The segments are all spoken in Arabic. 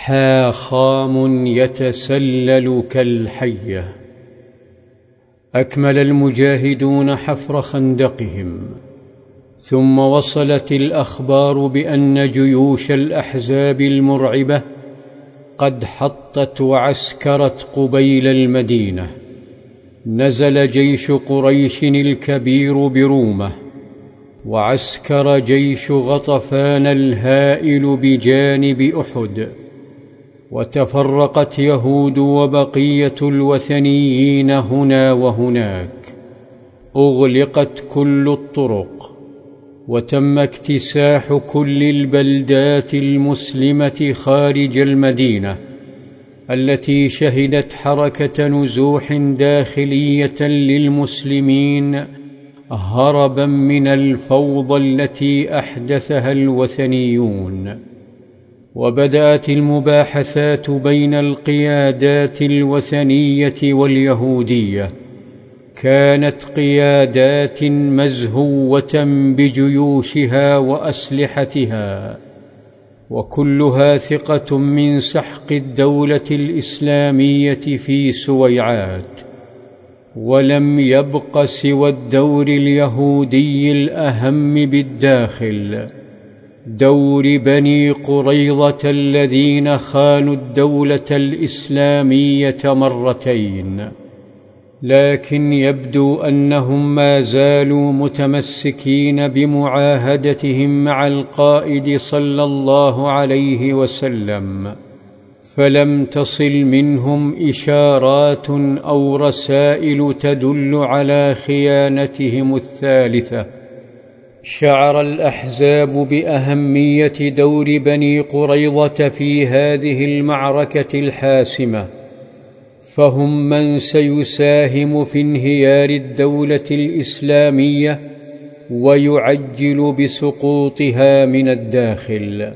حاخام يتسلل كالحية. أكمل المجاهدون حفر خندقهم ثم وصلت الأخبار بأن جيوش الأحزاب المرعبة قد حطت وعسكرت قبيل المدينة. نزل جيش قريش الكبير برومة وعسكر جيش غطفان الهائل بجانب أحد. وتفرقت يهود وبقية الوثنيين هنا وهناك. أغلقت كل الطرق وتم اكتساح كل البلدات المسلمة خارج المدينة التي شهدت حركة نزوح داخلية للمسلمين هربا من الفوضى التي أحدثها الوثنيون. وبدأت المباحثات بين القيادات الوثنية واليهودية. كانت قيادات مزهوة بجيوشها وأسلحتها وكلها ثقة من سحق الدولة الإسلامية في سويعات. ولم يبق سوى الدور اليهودي الأهم بالداخل. دور بني قريظة الذين خانوا الدولة الإسلامية مرتين. لكن يبدو أنهم ما زالوا متمسكين بمعاهدتهم مع القائد صلى الله عليه وسلم فلم تصل منهم إشارات أو رسائل تدل على خيانتهم الثالثة. شعر الأحزاب بأهمية دور بني قريظة في هذه المعركة الحاسمة فهم من سيساهم في انهيار الدولة الإسلامية ويعجل بسقوطها من الداخل.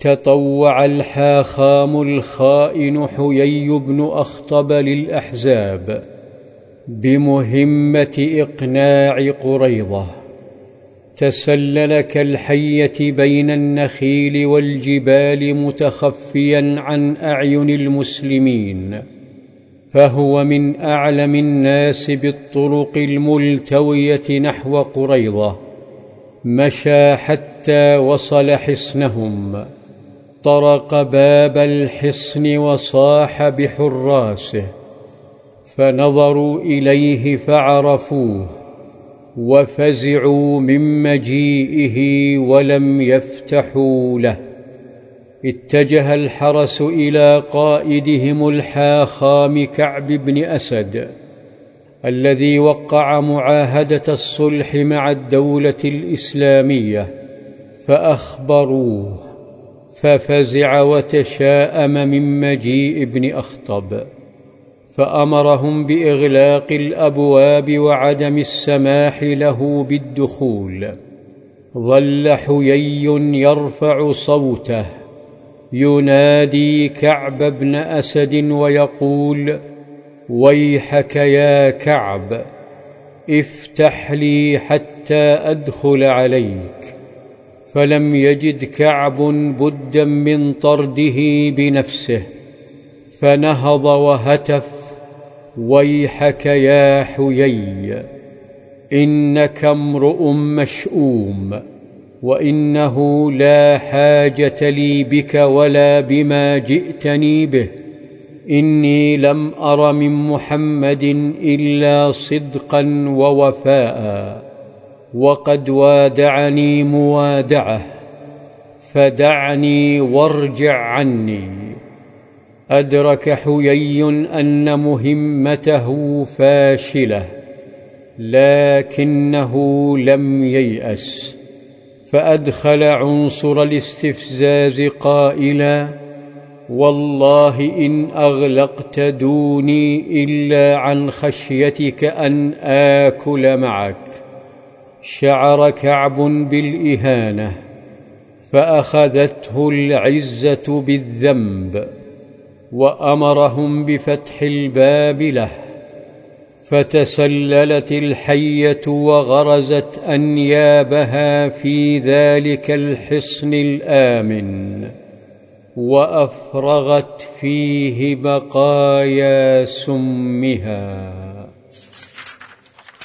تطوع الحاخام الخائن حيي بن أخطب للأحزاب بمهمة إقناع قريظة. تسلل كالحيه بين النخيل والجبال متخفيا عن أعين المسلمين فهو من أعلم الناس بالطرق الملتوية نحو قريظة مشى حتى وصل حصنهم طرق باب الحصن وصاح بحراسه فنظروا إليه فعرفوه. وفزعوا من مجيئه ولم يفتحوا له. اتجه الحرس إلى قائدهم الحاخام كعب بن أسد الذي وقع معاهدة الصلح مع الدولة الإسلامية فأخبروه ففزع وتشاءم من مجيء ابن أخطب. فأمرهم بإغلاق الأبواب وعدم السماح له بالدخول. ظل حيي يرفع صوته ينادي كعب بن أسد ويقول ويحك يا كعب افتح لي حتى أدخل عليك. فلم يجد كعب بدا من طرده بنفسه فنهض وهتف ويحك يا حيي إنك امرؤ مشؤوم وإنه لا حاجة لي بك ولا بما جئتني به. إني لم أر من محمد إلا صدقا ووفاء وقد وادعني موادعه فدعني وارجع عني. أدرك حيي أن مهمته فاشلة لكنه لم ييأس فأدخل عنصر الاستفزاز قائلا والله إن أغلقت دوني إلا عن خشيتك أن آكل معك. شعر كعب بالإهانة فأخذته العزة بالذنب. وأمرهم بفتح الباب له فتسللت الحية وغرزت أنيابها في ذلك الحصن الآمن وأفرغت فيه بقايا سمها.